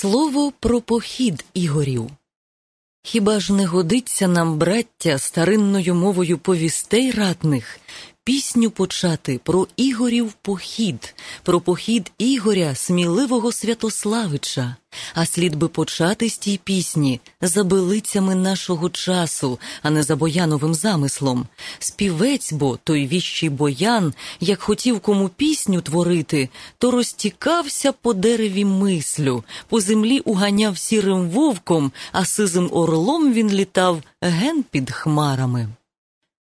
Слово про похід Ігорів. Хіба ж не годиться нам, браття, старинною мовою повістей ратних, пісню почати про Ігорів похід, про похід Ігоря, сміливого Святославича, а слід би почати з тій пісні за билицями нашого часу, а не за бояновим замислом. Співець бо той віщий боян, як хотів кому пісню творити, то розтікався по дереві мислю, по землі уганяв сірим вовком, а сизим орлом він літав ген під хмарами.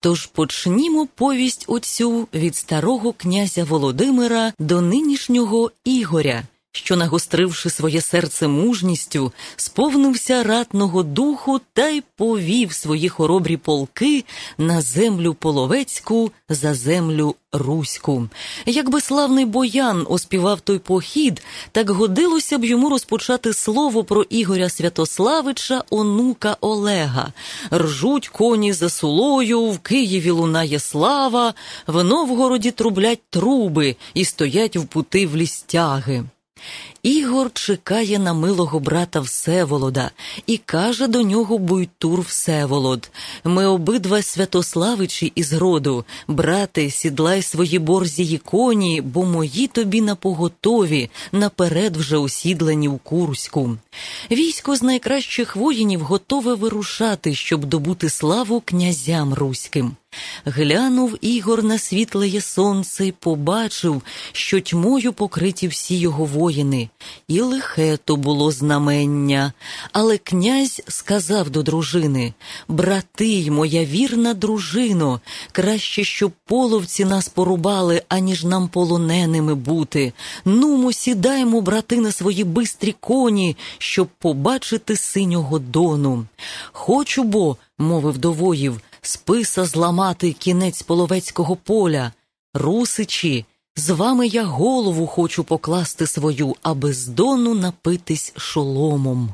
Тож почнімо повість оцю від старого князя Володимира до нинішнього Ігоря, що, нагостривши своє серце мужністю, сповнився ратного духу та й повів свої хоробрі полки на землю половецьку за землю руську. Якби славний боян оспівав той похід, так годилося б йому розпочати слово про Ігоря Святославича, онука Олега. Ржуть коні за сулою, в Києві лунає слава, в Новгороді трублять труби і стоять в пути в лістяги. Ігор чекає на милого брата Всеволода і каже до нього Буйтур Всеволод Ми обидва Святославичі із роду, брате, сідлай свої борзії коні, бо мої тобі на поготові, наперед вже осідлені в Курську. Військо з найкращих воїнів готове вирушати, щоб добути славу князям руським. Глянув Ігор на світлеє сонце й побачив, що тьмою покриті всі його воїни, і лихе то було знамення. Але князь сказав до дружини Брати моя вірна дружино, краще, щоб половці нас порубали, аніж нам полоненими бути. Нумо, сідаймо, брати, на свої бистрі коні, щоб побачити синього дону. Хочу бо, мовив до воїв, списа зламати кінець половецького поля. Русичі, з вами я голову хочу покласти свою, аби з дону напитись шоломом.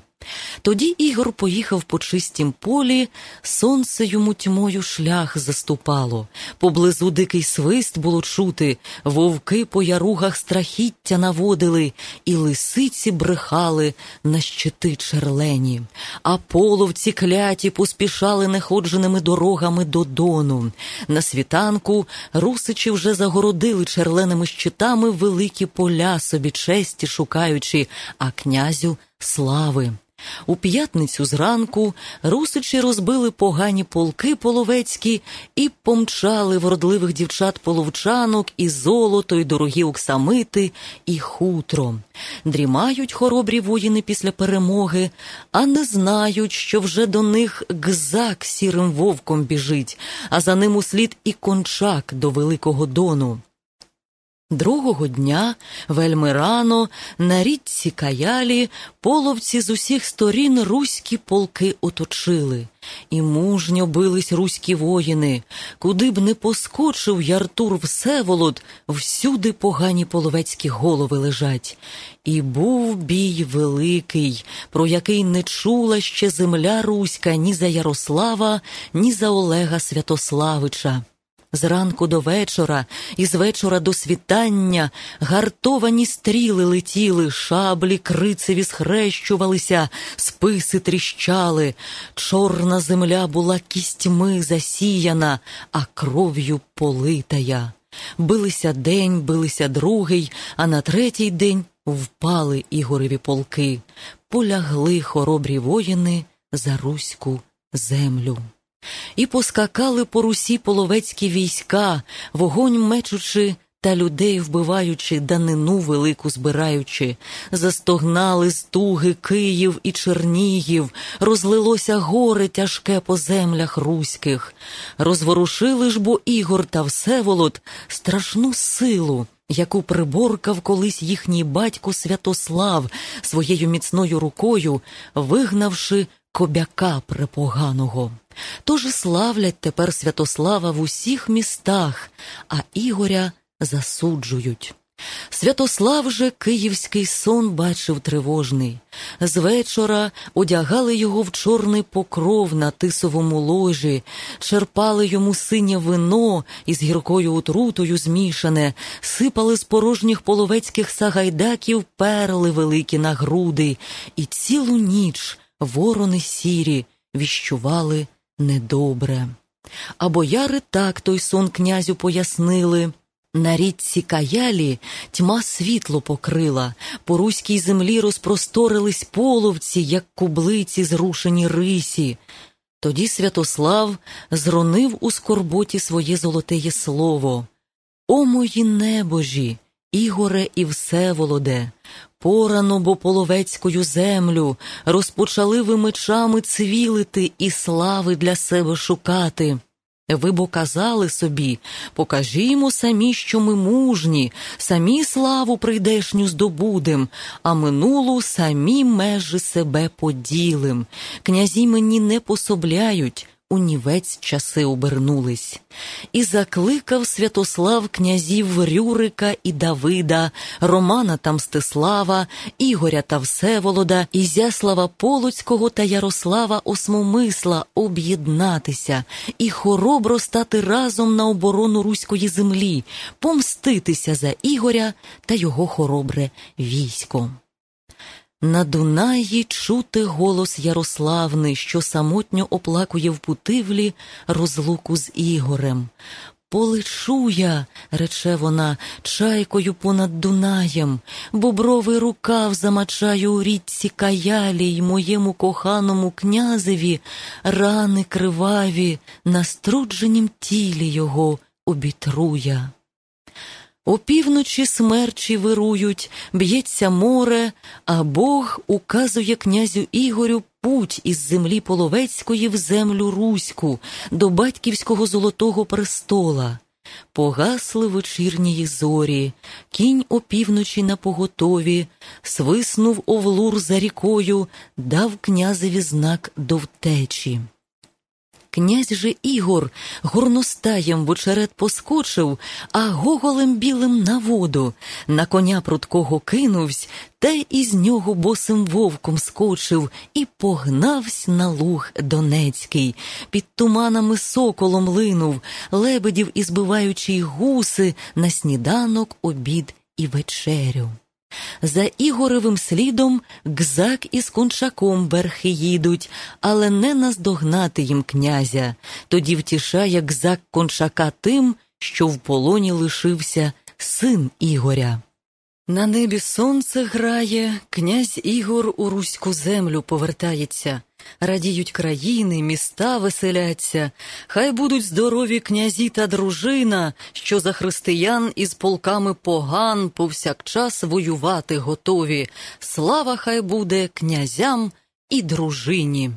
Тоді Ігор поїхав по чистім полі, сонце йому тьмою шлях заступало. Поблизу дикий свист було чути, вовки по яругах страхіття наводили, і лисиці брехали на щити черлені, а половці кляті поспішали неходженими дорогами до дону. На світанку русичі вже загородили черленими щитами великі поля собі честі шукаючи, а князю слави. У п'ятницю зранку русичі розбили погані полки половецькі і помчали вродливих дівчат половчанок і золото, і дорогі оксамити, і хутро. Дрімають хоробрі воїни після перемоги, а не знають, що вже до них гзак сірим вовком біжить, а за ним услід і кончак до Великого Дону. Другого дня, вельми рано, на річці Каялі половці з усіх сторін руські полки оточили, і мужньо бились руські воїни, куди б не поскочив Яртур Всеволод, всюди погані половецькі голови лежать. І був бій великий, про який не чула ще земля руська ні за Ярослава, ні за Олега Святославича. Зранку до вечора, і з вечора до світання гартовані стріли летіли, шаблі крицеві схрещувалися, списи тріщали, чорна земля була кістьми засіяна, а кров'ю политая. Билися день, билися другий, а на третій день впали Ігореві полки, полягли хоробрі воїни за руську землю. І поскакали по русі половецькі війська, вогонь мечучи та людей вбиваючи, данину велику збираючи, застогнали з туги Київ і Чернігів, розлилося горе тяжке по землях руських, розворушили ж бо Ігор та Всеволод страшну силу. Яку приборкав колись їхній батько Святослав своєю міцною рукою, вигнавши кобяка препоганого. Тож славлять тепер Святослава в усіх містах, а Ігоря засуджують. Святослав же київський сон бачив тривожний. З вечора одягали його в чорний покров на тисовому ложі, черпали йому синє вино із гіркою отрутою змішане, сипали з порожніх половецьких сагайдаків перли великі на груди, і цілу ніч ворони сірі віщували недобре. А бояри так той сон князю пояснили. На річці Каялі тьма світло покрила, по руській землі розпросторились половці, як кублиці зрушені рисі. Тоді Святослав зронив у скорботі своє золотеє слово. О мої небожі, Ігоре і Всеволоде, порано бо половецькою землю, розпочали ви мечами цвілити і слави для себе шукати. Ви бо казали собі, покажімо самі, що ми мужні, самі славу прийдешню здобудем, а минулу самі межі себе поділим. Князі мені не пособляють, унівець часи обернулись. І закликав Святослав князів Рюрика і Давида, Романа та Мстислава, Ігоря та Всеволода, Ізяслава Полоцького та Ярослава Осмомисла об'єднатися і хоробро стати разом на оборону руської землі, помститися за Ігоря та його хоробре військо. На Дунаї чути голос Ярославни, що самотньо оплакує в путивлі розлуку з Ігорем. Полечу я, рече вона, чайкою понад Дунаєм, бобровий рукав замачаю у річці каялі й моєму коханому князеві рани криваві, на струдженім тілі його обітруя. Опівночі смерчі вирують, б'ється море, а Бог указує князю Ігорю путь із землі Половецької в землю Руську до батьківського золотого престола. Погасли вечірнії зорі, кінь опівночі на поготові, свиснув овлур за рікою, дав князеві знак до втечі. Князь же Ігор горностаєм в очерет поскочив, а гоголем білим на воду. На коня прудкого кинувсь, та із нього босим вовком скочив і погнавсь на луг Донецький. Під туманами соколом линув, лебедів і збиваючи гуси на сніданок, обід і вечерю. За Ігоревим слідом гзак із кончаком верхи їдуть, але не наздогнати їм князя. Тоді втішає гзак кончака тим, що в полоні лишився син Ігоря. На небі сонце грає, князь Ігор у руську землю повертається. Радіють країни, міста веселяться, хай будуть здорові князі та дружина, що за християн із полками поган повсякчас воювати готові. Слава хай буде князям і дружині.